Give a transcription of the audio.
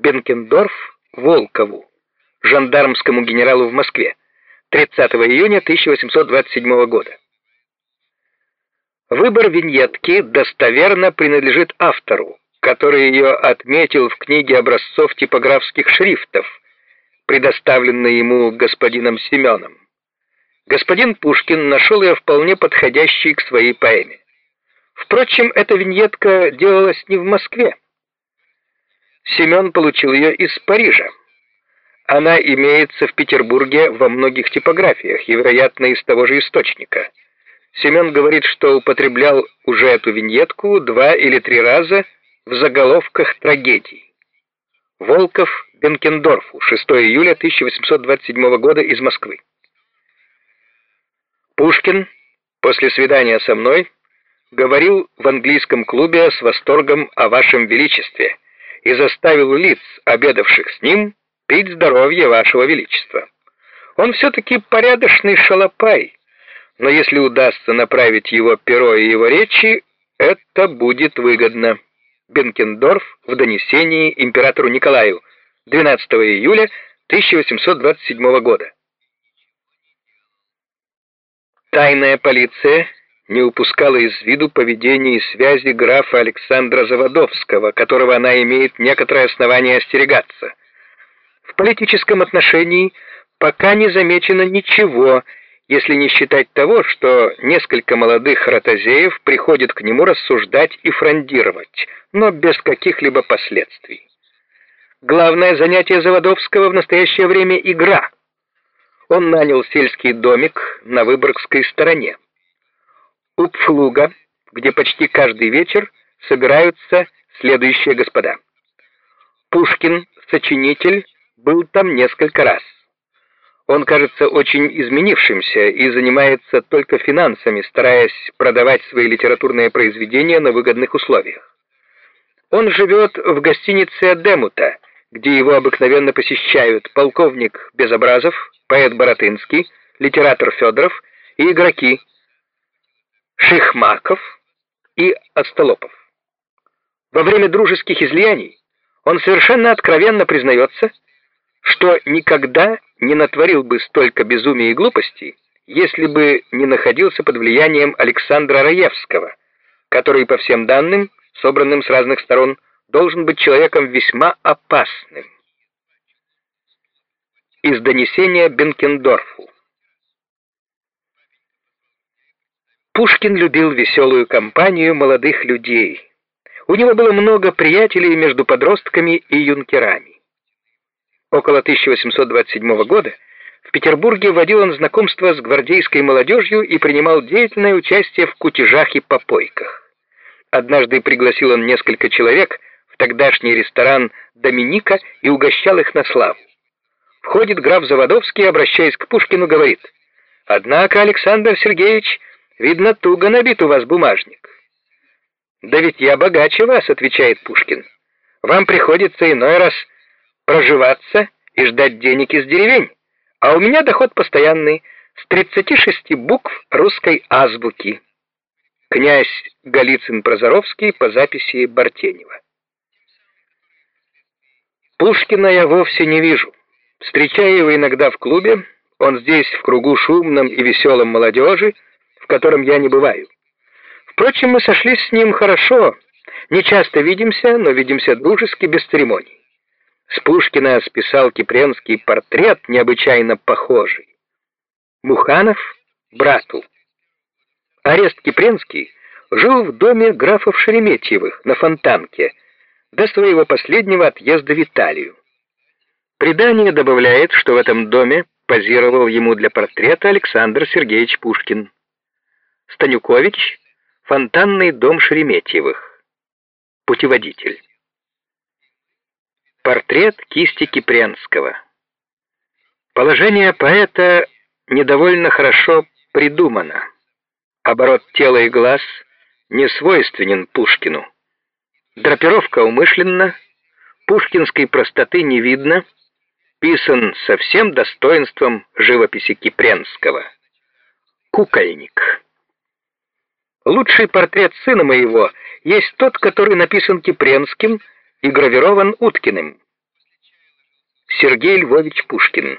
Бенкендорф Волкову, жандармскому генералу в Москве, 30 июня 1827 года. Выбор виньетки достоверно принадлежит автору, который ее отметил в книге образцов типографских шрифтов, предоставленной ему господином Семеном. Господин Пушкин нашел ее вполне подходящей к своей поэме. Впрочем, эта виньетка делалась не в Москве. Семен получил ее из Парижа. Она имеется в Петербурге во многих типографиях и, вероятно, из того же источника. Семен говорит, что употреблял уже эту виньетку два или три раза в заголовках трагедий. Волков Бенкендорфу, 6 июля 1827 года из Москвы. Пушкин после свидания со мной говорил в английском клубе с восторгом о вашем величестве и заставил лиц, обедавших с ним, пить здоровье вашего величества. Он все-таки порядочный шалопай, но если удастся направить его перо и его речи, это будет выгодно. Бенкендорф в донесении императору Николаю 12 июля 1827 года. Тайная полиция не упускала из виду поведение и связи графа Александра Заводовского, которого она имеет некоторое основание остерегаться. В политическом отношении пока не замечено ничего, если не считать того, что несколько молодых ротозеев приходят к нему рассуждать и фрондировать, но без каких-либо последствий. Главное занятие Заводовского в настоящее время — игра. Он нанял сельский домик на Выборгской стороне. У Пфлуга, где почти каждый вечер собираются следующие господа. Пушкин, сочинитель, был там несколько раз. Он кажется очень изменившимся и занимается только финансами, стараясь продавать свои литературные произведения на выгодных условиях. Он живет в гостинице Демута, где его обыкновенно посещают полковник Безобразов, поэт Боротынский, литератор Федоров и игроки Шихмаков и Остолопов. Во время дружеских излияний он совершенно откровенно признается, что никогда не натворил бы столько безумия и глупостей, если бы не находился под влиянием Александра Раевского, который, по всем данным, собранным с разных сторон, должен быть человеком весьма опасным. Из донесения Бенкендорфу. Пушкин любил веселую компанию молодых людей. У него было много приятелей между подростками и юнкерами. Около 1827 года в Петербурге вводил он знакомство с гвардейской молодежью и принимал деятельное участие в кутежах и попойках. Однажды пригласил он несколько человек в тогдашний ресторан «Доминика» и угощал их на славу. Входит граф Заводовский, обращаясь к Пушкину, говорит, «Однако, Александр Сергеевич, видно, туго набит у вас бумажник». «Да ведь я богаче вас», — отвечает Пушкин. «Вам приходится иной раз проживаться и ждать денег из деревень, а у меня доход постоянный с 36 букв русской азбуки. Князь Голицын-Прозоровский по записи Бартенева. Пушкина я вовсе не вижу. Встречая его иногда в клубе, он здесь в кругу шумном и веселом молодежи, в котором я не бываю. Впрочем, мы сошлись с ним хорошо, не часто видимся, но видимся дружески, без церемоний. С Пушкина списал Кипренский портрет необычайно похожий. Муханов брату. Арест Кипренский жил в доме графов Шереметьевых на Фонтанке до своего последнего отъезда в Италию. Предание добавляет, что в этом доме позировал ему для портрета Александр Сергеевич Пушкин. Станюкович, фонтанный дом Шереметьевых. Путеводитель. Портрет кисти Кипренского. Положение поэта недовольно хорошо придумано. Оборот тела и глаз не свойственен Пушкину. Драпировка умышленна, пушкинской простоты не видно, писан со всем достоинством живописи Кипренского. Кукольник. Лучший портрет сына моего есть тот, который написан Кипренским и гравирован Уткиным. Сергей Львович Пушкин